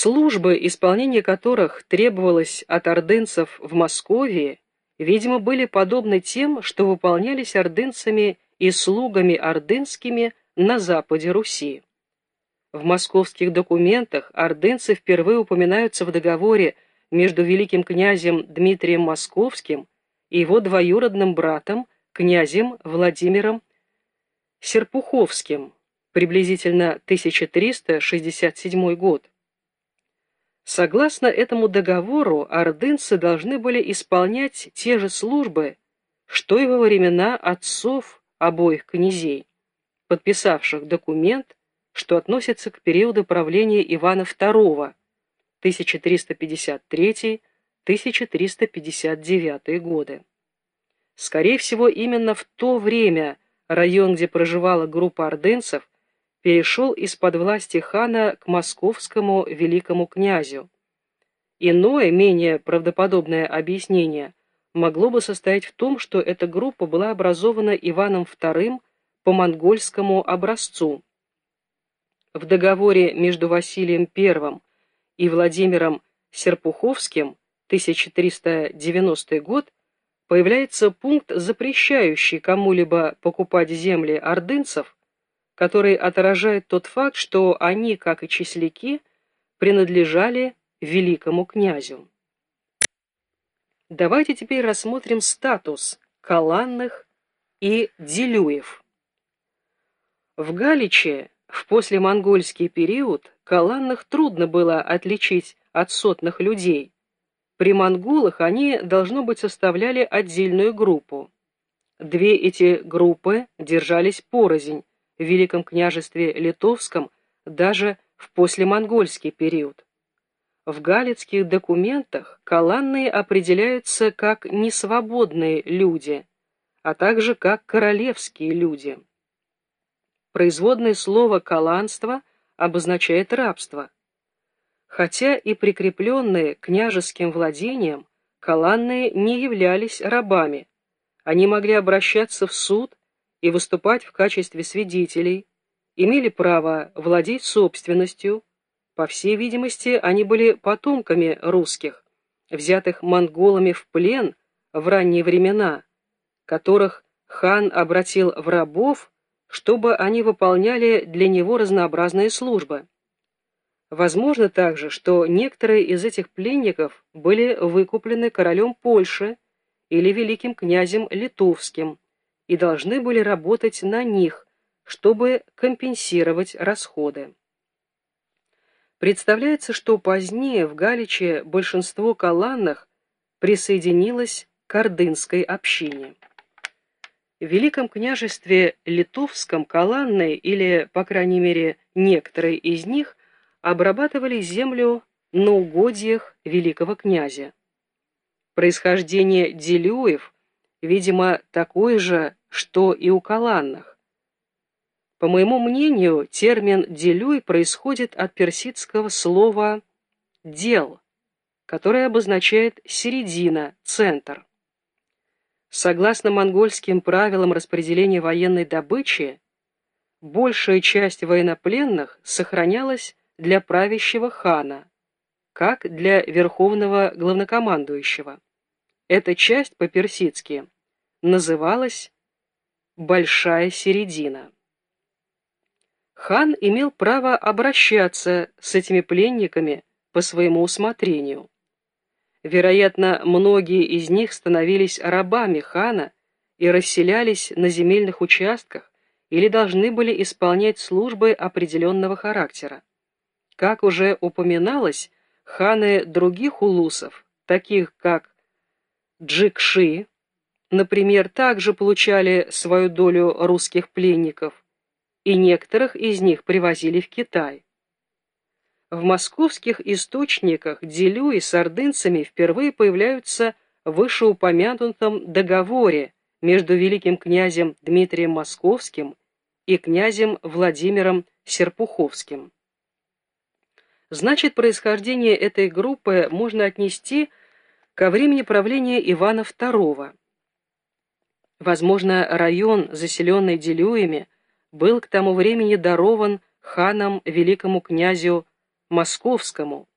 Службы, исполнение которых требовалось от ордынцев в Москве, видимо, были подобны тем, что выполнялись ордынцами и слугами ордынскими на западе Руси. В московских документах ордынцы впервые упоминаются в договоре между великим князем Дмитрием Московским и его двоюродным братом, князем Владимиром Серпуховским, приблизительно 1367 год. Согласно этому договору, ордынцы должны были исполнять те же службы, что и во времена отцов обоих князей, подписавших документ, что относится к периоду правления Ивана II, 1353-1359 годы. Скорее всего, именно в то время район, где проживала группа ордынцев, перешел из-под власти хана к московскому великому князю. Иное, менее правдоподобное объяснение могло бы состоять в том, что эта группа была образована Иваном II по монгольскому образцу. В договоре между Василием I и Владимиром Серпуховским 1390 год появляется пункт, запрещающий кому-либо покупать земли ордынцев, который отражает тот факт, что они, как и числяки, принадлежали великому князю. Давайте теперь рассмотрим статус Каланных и Делюев. В Галиче в послемонгольский период Каланных трудно было отличить от сотных людей. При монголах они, должно быть, составляли отдельную группу. Две эти группы держались порознь в Великом княжестве Литовском даже в послемонгольский период. В галицких документах каланные определяются как несвободные люди, а также как королевские люди. Производное слово «каланство» обозначает рабство. Хотя и прикрепленные княжеским владением, каланные не являлись рабами. Они могли обращаться в суд и выступать в качестве свидетелей, имели право владеть собственностью, по всей видимости, они были потомками русских, взятых монголами в плен в ранние времена, которых хан обратил в рабов, чтобы они выполняли для него разнообразные службы. Возможно также, что некоторые из этих пленников были выкуплены королем Польши или великим князем Литовским и должны были работать на них, чтобы компенсировать расходы. Представляется, что позднее в Галиче большинство каланных присоединилось к ордынской общине. В Великом княжестве Литовском каланные, или, по крайней мере, некоторые из них, обрабатывали землю на угодьях великого князя. Происхождение делюев, видимо, такое же, что и у каланных. По моему мнению, термин «делюй» происходит от персидского слова «дел», которое обозначает «середина», «центр». Согласно монгольским правилам распределения военной добычи, большая часть военнопленных сохранялась для правящего хана, как для верховного главнокомандующего. Эта часть по-персидски называлась «большая середина». Хан имел право обращаться с этими пленниками по своему усмотрению. Вероятно, многие из них становились рабами хана и расселялись на земельных участках или должны были исполнять службы определенного характера. Как уже упоминалось, ханы других улусов, таких как Джикши, например, также получали свою долю русских пленников, и некоторых из них привозили в Китай. В московских источниках Делюи с ордынцами впервые появляются в вышеупомянутом договоре между великим князем Дмитрием Московским и князем Владимиром Серпуховским. Значит, происхождение этой группы можно отнести ко времени правления Ивана II. Возможно, район, заселенный Делюями, был к тому времени дарован ханом великому князю московскому.